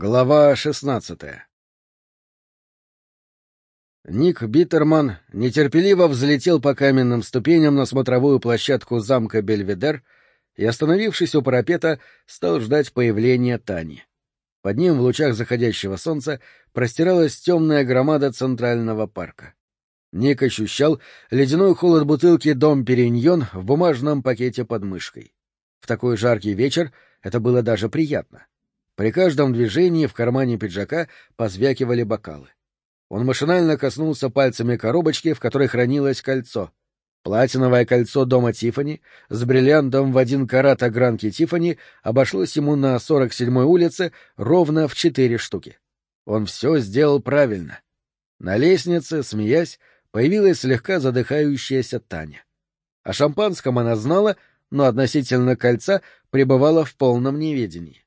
Глава шестнадцатая Ник Биттерман нетерпеливо взлетел по каменным ступеням на смотровую площадку замка Бельведер и, остановившись у парапета, стал ждать появления Тани. Под ним в лучах заходящего солнца простиралась темная громада Центрального парка. Ник ощущал ледяной холод бутылки «Дом Периньон» в бумажном пакете под мышкой. В такой жаркий вечер это было даже приятно. При каждом движении в кармане пиджака позвякивали бокалы. Он машинально коснулся пальцами коробочки, в которой хранилось кольцо. Платиновое кольцо дома Тифани с бриллиантом в один карат огранки Тифани обошлось ему на 47-й улице ровно в четыре штуки. Он все сделал правильно. На лестнице, смеясь, появилась слегка задыхающаяся Таня. О шампанском она знала, но относительно кольца пребывала в полном неведении.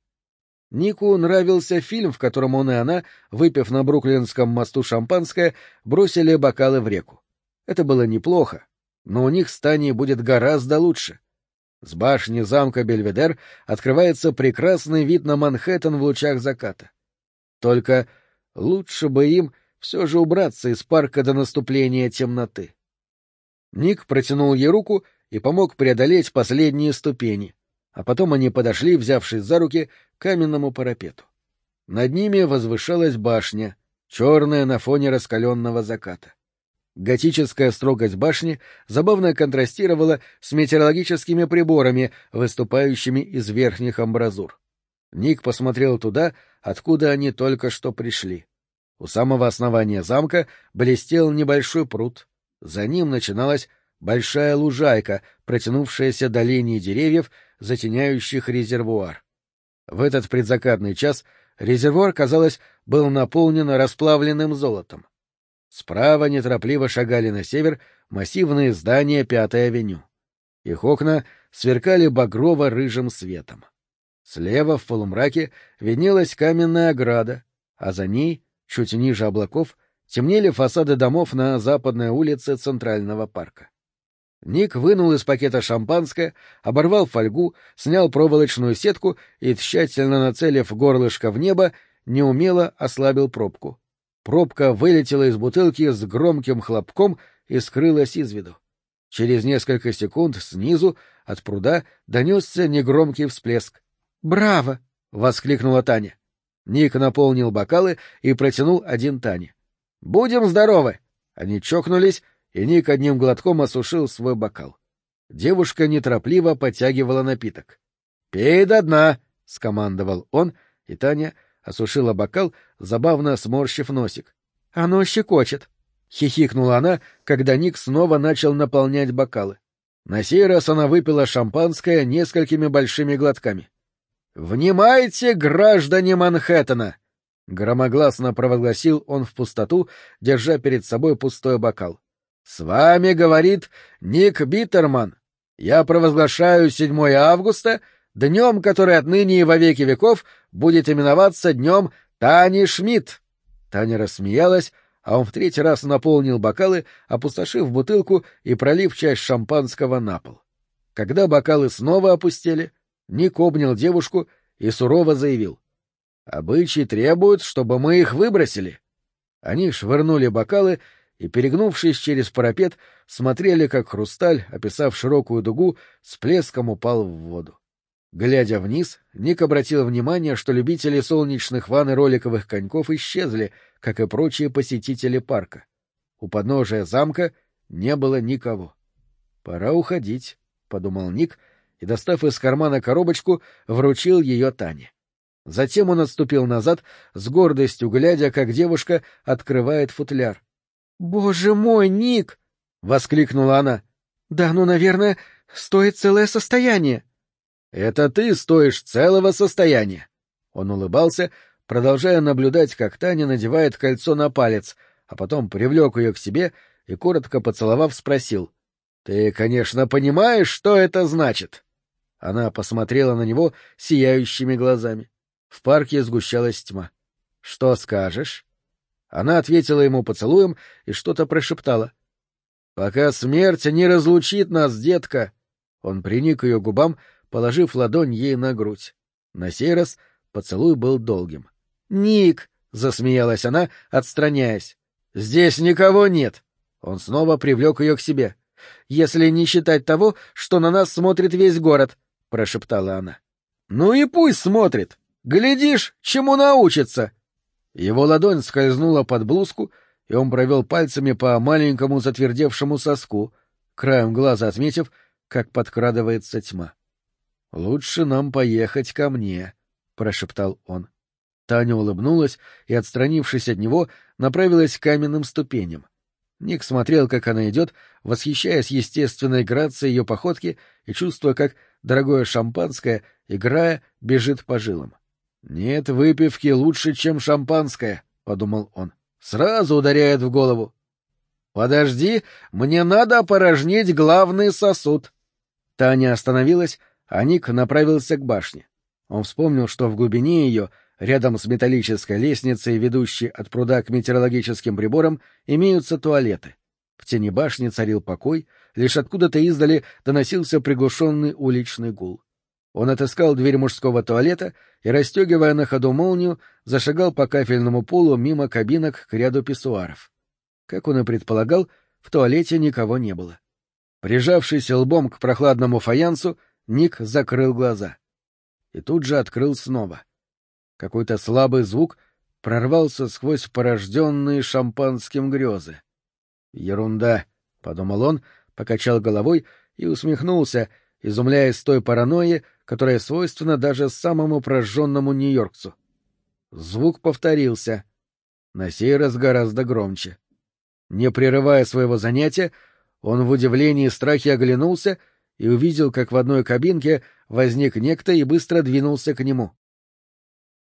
Нику нравился фильм, в котором он и она, выпив на Бруклинском мосту шампанское, бросили бокалы в реку. Это было неплохо, но у них с Таней будет гораздо лучше. С башни замка Бельведер открывается прекрасный вид на Манхэттен в лучах заката. Только лучше бы им все же убраться из парка до наступления темноты. Ник протянул ей руку и помог преодолеть последние ступени, а потом они подошли, взявшись за руки, каменному парапету. Над ними возвышалась башня, черная на фоне раскаленного заката. Готическая строгость башни забавно контрастировала с метеорологическими приборами, выступающими из верхних амбразур. Ник посмотрел туда, откуда они только что пришли. У самого основания замка блестел небольшой пруд. За ним начиналась большая лужайка, протянувшаяся до линии деревьев, затеняющих резервуар. В этот предзакатный час резервуар, казалось, был наполнен расплавленным золотом. Справа неторопливо шагали на север массивные здания Пятой авеню. Их окна сверкали багрово-рыжим светом. Слева в полумраке виднелась каменная ограда, а за ней, чуть ниже облаков, темнели фасады домов на западной улице Центрального парка. Ник вынул из пакета шампанское, оборвал фольгу, снял проволочную сетку и, тщательно нацелив горлышко в небо, неумело ослабил пробку. Пробка вылетела из бутылки с громким хлопком и скрылась из виду. Через несколько секунд снизу от пруда донесся негромкий всплеск. «Браво!» — воскликнула Таня. Ник наполнил бокалы и протянул один Тане. «Будем здоровы!» Они чокнулись и Ник одним глотком осушил свой бокал. Девушка неторопливо подтягивала напиток. «Пей до дна!» — скомандовал он, и Таня осушила бокал, забавно сморщив носик. «Оно щекочет!» — хихикнула она, когда Ник снова начал наполнять бокалы. На сей раз она выпила шампанское несколькими большими глотками. «Внимайте, граждане Манхэттена!» — громогласно провозгласил он в пустоту, держа перед собой пустой бокал. С вами говорит Ник Биттерман. Я провозглашаю 7 августа днем, который отныне и во веки веков будет именоваться днем Тани Шмидт. Таня рассмеялась, а он в третий раз наполнил бокалы, опустошив бутылку и пролив часть шампанского на пол. Когда бокалы снова опустили, Ник обнял девушку и сурово заявил. — Обычаи требуют, чтобы мы их выбросили. Они швырнули бокалы и, перегнувшись через парапет, смотрели, как хрусталь, описав широкую дугу, с плеском упал в воду. Глядя вниз, Ник обратил внимание, что любители солнечных ванн и роликовых коньков исчезли, как и прочие посетители парка. У подножия замка не было никого. — Пора уходить, — подумал Ник, и, достав из кармана коробочку, вручил ее Тане. Затем он отступил назад, с гордостью глядя, как девушка открывает футляр. «Боже мой, Ник!» — воскликнула она. «Да, ну, наверное, стоит целое состояние». «Это ты стоишь целого состояния!» Он улыбался, продолжая наблюдать, как Таня надевает кольцо на палец, а потом привлек ее к себе и, коротко поцеловав, спросил. «Ты, конечно, понимаешь, что это значит?» Она посмотрела на него сияющими глазами. В парке сгущалась тьма. «Что скажешь?» Она ответила ему поцелуем и что-то прошептала. — Пока смерть не разлучит нас, детка! Он приник к ее губам, положив ладонь ей на грудь. На сей раз поцелуй был долгим. — «Ник!» — засмеялась она, отстраняясь. «Здесь никого нет!» Он снова привлек ее к себе. «Если не считать того, что на нас смотрит весь город», — прошептала она. «Ну и пусть смотрит! Глядишь, чему научится!» Его ладонь скользнула под блузку, и он провел пальцами по маленькому затвердевшему соску, краем глаза отметив, как подкрадывается тьма. — Лучше нам поехать ко мне, — прошептал он. Таня улыбнулась и, отстранившись от него, направилась к каменным ступеням. Ник смотрел, как она идет, восхищаясь естественной грацией ее походки и чувствуя, как дорогое шампанское, играя, бежит по жилам. «Нет выпивки лучше, чем шампанское», — подумал он. «Сразу ударяет в голову». «Подожди, мне надо опорожнить главный сосуд». Таня остановилась, а Ник направился к башне. Он вспомнил, что в глубине ее, рядом с металлической лестницей, ведущей от пруда к метеорологическим приборам, имеются туалеты. В тени башни царил покой, лишь откуда-то издали доносился приглушенный уличный гул. Он отыскал дверь мужского туалета и, расстегивая на ходу молнию, зашагал по кафельному полу мимо кабинок к ряду писсуаров. Как он и предполагал, в туалете никого не было. Прижавшись лбом к прохладному фаянсу, Ник закрыл глаза. И тут же открыл снова. Какой-то слабый звук прорвался сквозь порожденные шампанским грезы. «Ерунда», — подумал он, покачал головой и усмехнулся, изумляясь той паранойи, которая свойственна даже самому прожженному нью-йоркцу. Звук повторился, на сей раз гораздо громче. Не прерывая своего занятия, он в удивлении и страхе оглянулся и увидел, как в одной кабинке возник некто и быстро двинулся к нему.